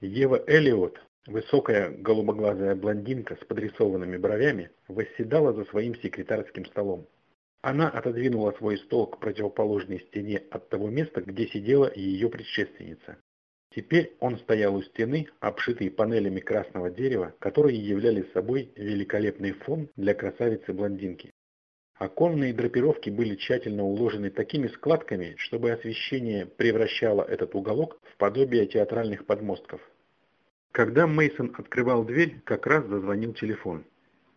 Ева Эллиот, высокая голубоглазая блондинка с подрисованными бровями, восседала за своим секретарским столом. Она отодвинула свой стол к противоположной стене от того места, где сидела ее предшественница. Теперь он стоял у стены, обшитый панелями красного дерева, которые являли собой великолепный фон для красавицы-блондинки. Оконные драпировки были тщательно уложены такими складками, чтобы освещение превращало этот уголок в подобие театральных подмостков. Когда Мейсон открывал дверь, как раз зазвонил телефон.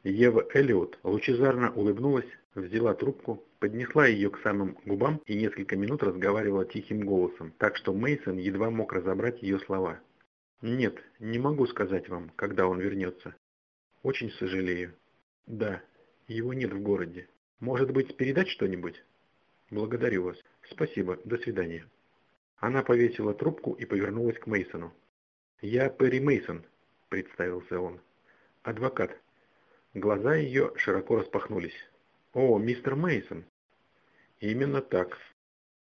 Ева Эллиот лучезарно улыбнулась, взяла трубку, поднесла ее к самым губам и несколько минут разговаривала тихим голосом, так что Мейсон едва мог разобрать ее слова. «Нет, не могу сказать вам, когда он вернется. Очень сожалею. Да, его нет в городе. Может быть, передать что-нибудь? Благодарю вас. Спасибо. До свидания. Она повесила трубку и повернулась к Мейсону. Я Перри Мейсон, представился он. Адвокат. Глаза ее широко распахнулись. О, мистер Мейсон. Именно так.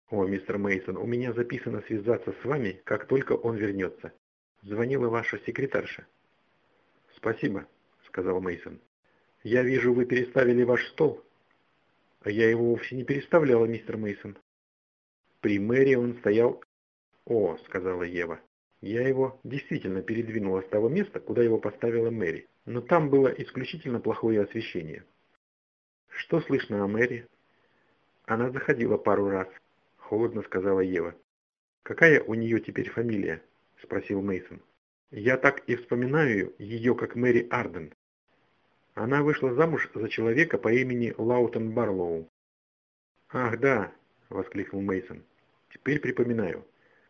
О, мистер Мейсон, у меня записано связаться с вами, как только он вернется. Звонила ваша секретарша. Спасибо, сказал Мейсон. Я вижу, вы переставили ваш стол. А я его вовсе не переставляла, мистер Мейсон. При мэре он стоял... О, сказала Ева. Я его действительно передвинула с того места, куда его поставила Мэри. Но там было исключительно плохое освещение. Что слышно о Мэри? Она заходила пару раз, холодно сказала Ева. Какая у нее теперь фамилия? Спросил Мейсон. Я так и вспоминаю ее как Мэри Арден. Она вышла замуж за человека по имени Лаутон Барлоу. «Ах, да!» – воскликнул Мейсон. «Теперь припоминаю.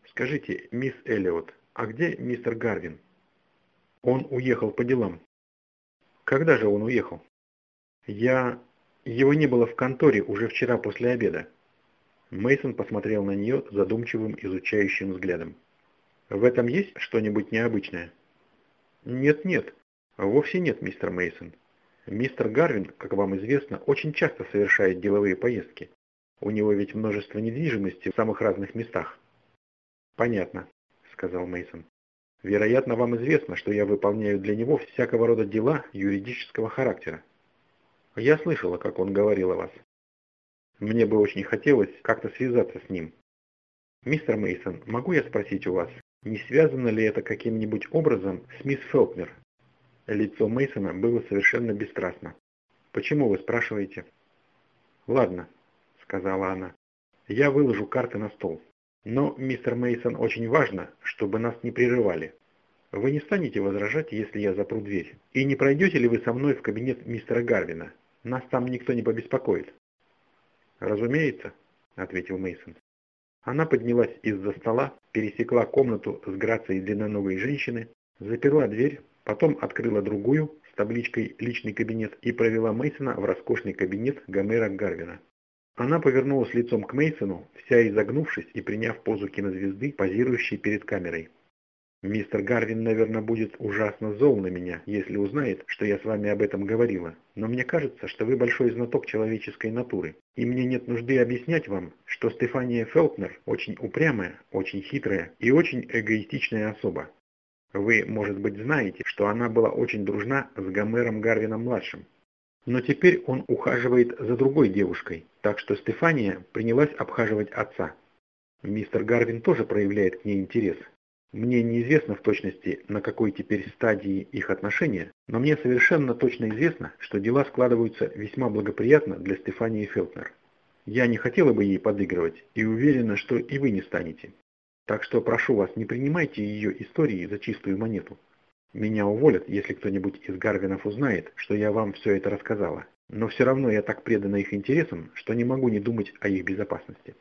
Скажите, мисс Эллиот, а где мистер Гарвин?» «Он уехал по делам». «Когда же он уехал?» «Я... Его не было в конторе уже вчера после обеда». Мейсон посмотрел на нее задумчивым изучающим взглядом. «В этом есть что-нибудь необычное?» «Нет-нет, вовсе нет, мистер Мейсон. Мистер Гарвин, как вам известно, очень часто совершает деловые поездки. У него ведь множество недвижимости в самых разных местах. Понятно, сказал Мейсон. Вероятно, вам известно, что я выполняю для него всякого рода дела юридического характера. Я слышала, как он говорил о вас. Мне бы очень хотелось как-то связаться с ним. Мистер Мейсон, могу я спросить у вас, не связано ли это каким-нибудь образом с мисс Фелкнер? Лицо Мейсона было совершенно бесстрастно. «Почему вы спрашиваете?» «Ладно», — сказала она. «Я выложу карты на стол. Но, мистер Мейсон, очень важно, чтобы нас не прерывали. Вы не станете возражать, если я запру дверь? И не пройдете ли вы со мной в кабинет мистера Гарвина? Нас там никто не побеспокоит». «Разумеется», — ответил Мейсон. Она поднялась из-за стола, пересекла комнату с грацией длинноногой женщины, заперла дверь, Потом открыла другую с табличкой «Личный кабинет» и провела Мейсона в роскошный кабинет Гомера Гарвина. Она повернулась лицом к Мейсону, вся изогнувшись и приняв позу кинозвезды, позирующей перед камерой. «Мистер Гарвин, наверное, будет ужасно зол на меня, если узнает, что я с вами об этом говорила. Но мне кажется, что вы большой знаток человеческой натуры. И мне нет нужды объяснять вам, что Стефания Фелкнер очень упрямая, очень хитрая и очень эгоистичная особа. Вы, может быть, знаете, что она была очень дружна с Гомером Гарвином-младшим. Но теперь он ухаживает за другой девушкой, так что Стефания принялась обхаживать отца. Мистер Гарвин тоже проявляет к ней интерес. Мне неизвестно в точности, на какой теперь стадии их отношения, но мне совершенно точно известно, что дела складываются весьма благоприятно для Стефании Фелтнер. Я не хотела бы ей подыгрывать и уверена, что и вы не станете. Так что прошу вас, не принимайте ее истории за чистую монету. Меня уволят, если кто-нибудь из Гарвинов узнает, что я вам все это рассказала. Но все равно я так предана их интересам, что не могу не думать о их безопасности.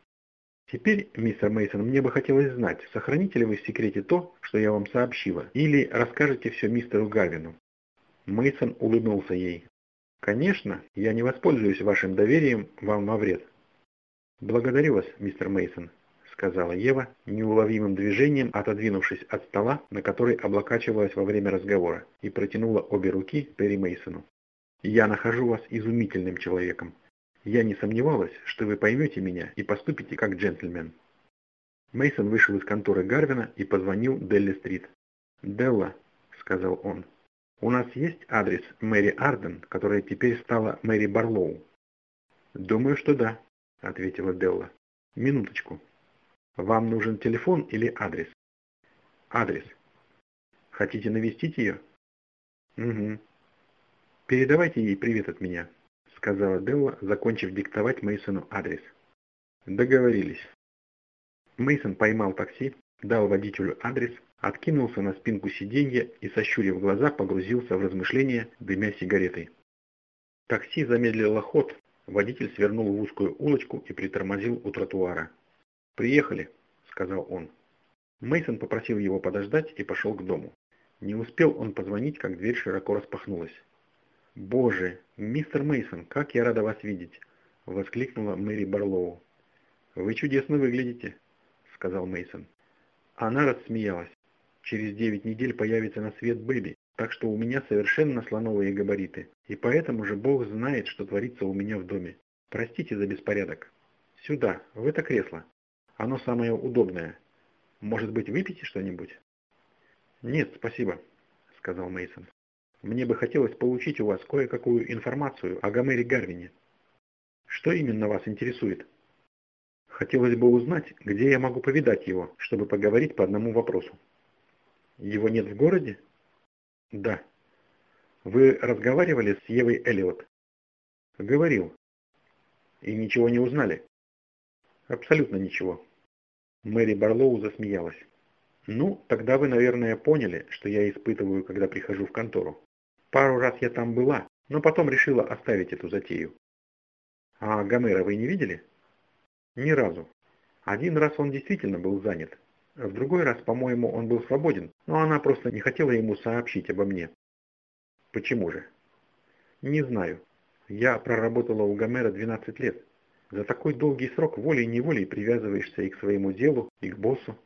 Теперь, мистер Мейсон, мне бы хотелось знать, сохраните ли вы в секрете то, что я вам сообщила, или расскажете все мистеру Гарвину. Мейсон улыбнулся ей. Конечно, я не воспользуюсь вашим доверием вам во вред. Благодарю вас, мистер Мейсон, сказала Ева, неуловимым движением отодвинувшись от стола, на который облокачивалась во время разговора, и протянула обе руки Перри Мейсону. «Я нахожу вас изумительным человеком. Я не сомневалась, что вы поймете меня и поступите как джентльмен». Мейсон вышел из конторы Гарвина и позвонил Делли-стрит. «Делла», — сказал он, — «у нас есть адрес Мэри Арден, которая теперь стала Мэри Барлоу?» «Думаю, что да», — ответила Делла. «Минуточку. Вам нужен телефон или адрес?» «Адрес. Хотите навестить ее?» «Угу. Передавайте ей привет от меня», — сказала Делла, закончив диктовать Мейсону адрес. «Договорились». Мейсон поймал такси, дал водителю адрес, откинулся на спинку сиденья и, сощурив глаза, погрузился в размышления, дымя сигаретой. Такси замедлило ход, водитель свернул в узкую улочку и притормозил у тротуара. «Приехали», — сказал он. Мейсон попросил его подождать и пошел к дому. Не успел он позвонить, как дверь широко распахнулась. «Боже, мистер Мейсон, как я рада вас видеть!» — воскликнула Мэри Барлоу. «Вы чудесно выглядите», — сказал Мейсон. Она рассмеялась. Через девять недель появится на свет Бэби, так что у меня совершенно слоновые габариты, и поэтому же Бог знает, что творится у меня в доме. Простите за беспорядок. Сюда, в это кресло. Оно самое удобное. Может быть, выпьете что-нибудь? Нет, спасибо, сказал Мейсон. Мне бы хотелось получить у вас кое-какую информацию о Гомере Гарвине. Что именно вас интересует? Хотелось бы узнать, где я могу повидать его, чтобы поговорить по одному вопросу. Его нет в городе? Да. Вы разговаривали с Евой Эллиот? Говорил. И ничего не узнали? Абсолютно ничего. Мэри Барлоу засмеялась. Ну, тогда вы, наверное, поняли, что я испытываю, когда прихожу в контору. Пару раз я там была, но потом решила оставить эту затею. А Гомера вы не видели? Ни разу. Один раз он действительно был занят, в другой раз, по-моему, он был свободен, но она просто не хотела ему сообщить обо мне. Почему же? Не знаю. Я проработала у Гомера 12 лет. За такой долгий срок волей-неволей привязываешься и к своему делу, и к боссу.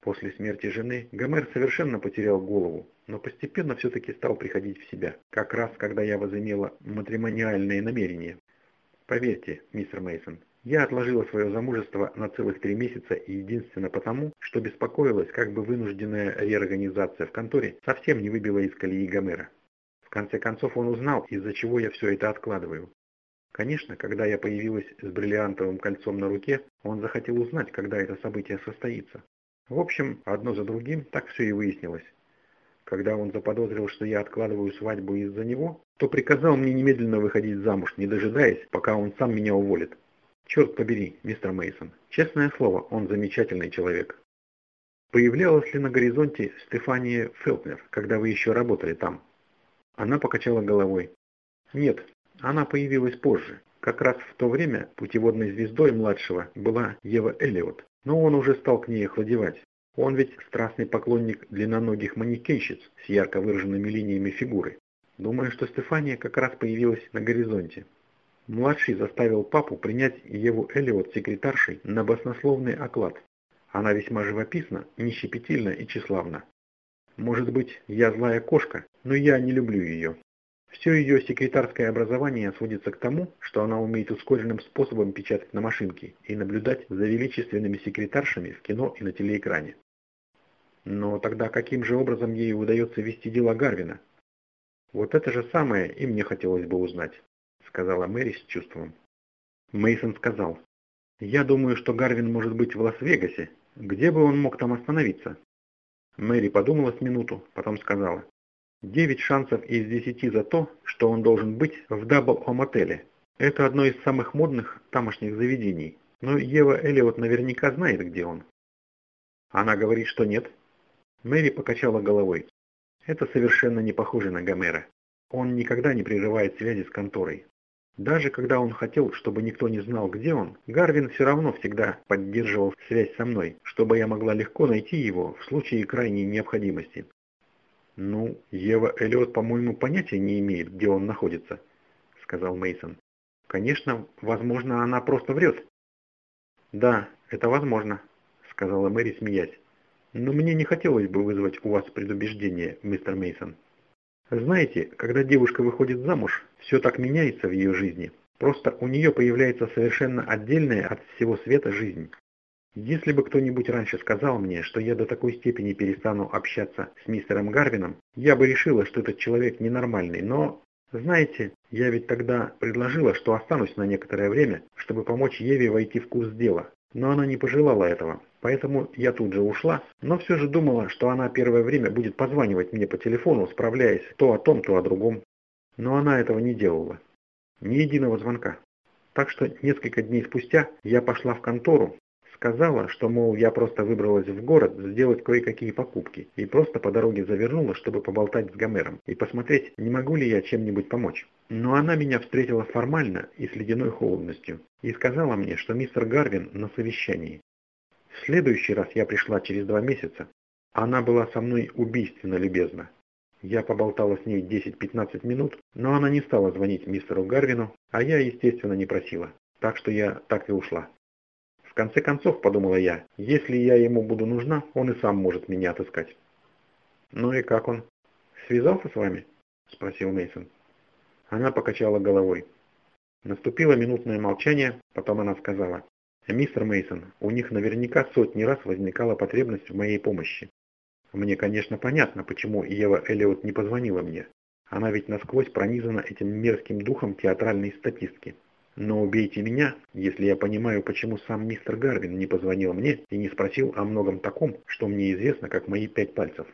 После смерти жены Гомер совершенно потерял голову, но постепенно все-таки стал приходить в себя, как раз когда я возымела матримониальные намерения. Поверьте, мистер Мейсон, я отложила свое замужество на целых три месяца и единственно потому, что беспокоилась, как бы вынужденная реорганизация в конторе совсем не выбила из колеи Гомера. В конце концов он узнал, из-за чего я все это откладываю. Конечно, когда я появилась с бриллиантовым кольцом на руке, он захотел узнать, когда это событие состоится. В общем, одно за другим так все и выяснилось. Когда он заподозрил, что я откладываю свадьбу из-за него, то приказал мне немедленно выходить замуж, не дожидаясь, пока он сам меня уволит. Черт побери, мистер Мейсон, честное слово, он замечательный человек. Появлялась ли на горизонте Стефания Фелтнер, когда вы еще работали там? Она покачала головой. Нет, она появилась позже. Как раз в то время путеводной звездой младшего была Ева Эллиот, но он уже стал к ней охладевать. Он ведь страстный поклонник длинноногих манекенщиц с ярко выраженными линиями фигуры. Думаю, что Стефания как раз появилась на горизонте. Младший заставил папу принять Еву Элиот секретаршей на баснословный оклад. Она весьма живописна, нещепетильна и тщеславна. Может быть, я злая кошка, но я не люблю ее. Все ее секретарское образование сводится к тому, что она умеет ускоренным способом печатать на машинке и наблюдать за величественными секретаршами в кино и на телеэкране. Но тогда каким же образом ей удается вести дела Гарвина? Вот это же самое и мне хотелось бы узнать сказала Мэри с чувством. Мейсон сказал, «Я думаю, что Гарвин может быть в Лас-Вегасе. Где бы он мог там остановиться?» Мэри подумала с минуту, потом сказала, «Девять шансов из десяти за то, что он должен быть в Дабл-О-мотеле. Это одно из самых модных тамошних заведений, но Ева Эллиот наверняка знает, где он». Она говорит, что нет. Мэри покачала головой. Это совершенно не похоже на Гомера. Он никогда не прерывает связи с конторой. Даже когда он хотел, чтобы никто не знал, где он, Гарвин все равно всегда поддерживал связь со мной, чтобы я могла легко найти его в случае крайней необходимости. «Ну, Ева Эллиот, по-моему, понятия не имеет, где он находится», — сказал Мейсон. «Конечно, возможно, она просто врет». «Да, это возможно», — сказала Мэри, смеясь. «Но мне не хотелось бы вызвать у вас предубеждение, мистер Мейсон. Знаете, когда девушка выходит замуж, все так меняется в ее жизни. Просто у нее появляется совершенно отдельная от всего света жизнь. Если бы кто-нибудь раньше сказал мне, что я до такой степени перестану общаться с мистером Гарвином, я бы решила, что этот человек ненормальный, но... Знаете, я ведь тогда предложила, что останусь на некоторое время, чтобы помочь Еве войти в курс дела. Но она не пожелала этого, поэтому я тут же ушла, но все же думала, что она первое время будет позванивать мне по телефону, справляясь то о том, то о другом. Но она этого не делала. Ни единого звонка. Так что несколько дней спустя я пошла в контору, Сказала, что, мол, я просто выбралась в город сделать кое-какие покупки и просто по дороге завернула, чтобы поболтать с Гомером и посмотреть, не могу ли я чем-нибудь помочь. Но она меня встретила формально и с ледяной холодностью и сказала мне, что мистер Гарвин на совещании. В следующий раз я пришла через два месяца. Она была со мной убийственно любезна. Я поболтала с ней 10-15 минут, но она не стала звонить мистеру Гарвину, а я, естественно, не просила. Так что я так и ушла конце концов, подумала я, если я ему буду нужна, он и сам может меня отыскать. Ну и как он? Связался с вами? Спросил Мейсон. Она покачала головой. Наступило минутное молчание, потом она сказала. «Мистер Мейсон, у них наверняка сотни раз возникала потребность в моей помощи. Мне, конечно, понятно, почему Ева Эллиот не позвонила мне. Она ведь насквозь пронизана этим мерзким духом театральной статистки. Но убейте меня, если я понимаю, почему сам мистер Гарвин не позвонил мне и не спросил о многом таком, что мне известно, как мои пять пальцев.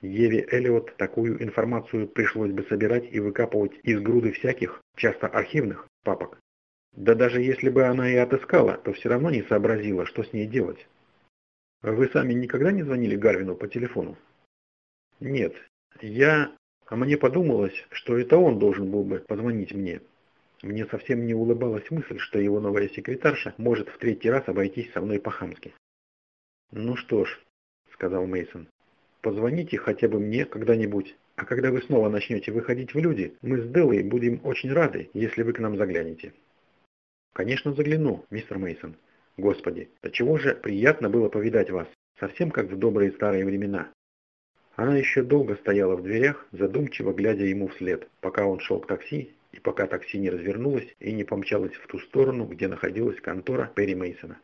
Еве Эллиот такую информацию пришлось бы собирать и выкапывать из груды всяких, часто архивных, папок. Да даже если бы она и отыскала, то все равно не сообразила, что с ней делать. Вы сами никогда не звонили Гарвину по телефону? Нет, я... А мне подумалось, что это он должен был бы позвонить мне. Мне совсем не улыбалась мысль, что его новая секретарша может в третий раз обойтись со мной по-хамски. «Ну что ж», — сказал Мейсон, — «позвоните хотя бы мне когда-нибудь, а когда вы снова начнете выходить в люди, мы с Делой будем очень рады, если вы к нам заглянете». «Конечно загляну, мистер Мейсон. Господи, до чего же приятно было повидать вас, совсем как в добрые старые времена». Она еще долго стояла в дверях, задумчиво глядя ему вслед, пока он шел к такси и пока такси не развернулось и не помчалось в ту сторону, где находилась контора Перри Мейсона.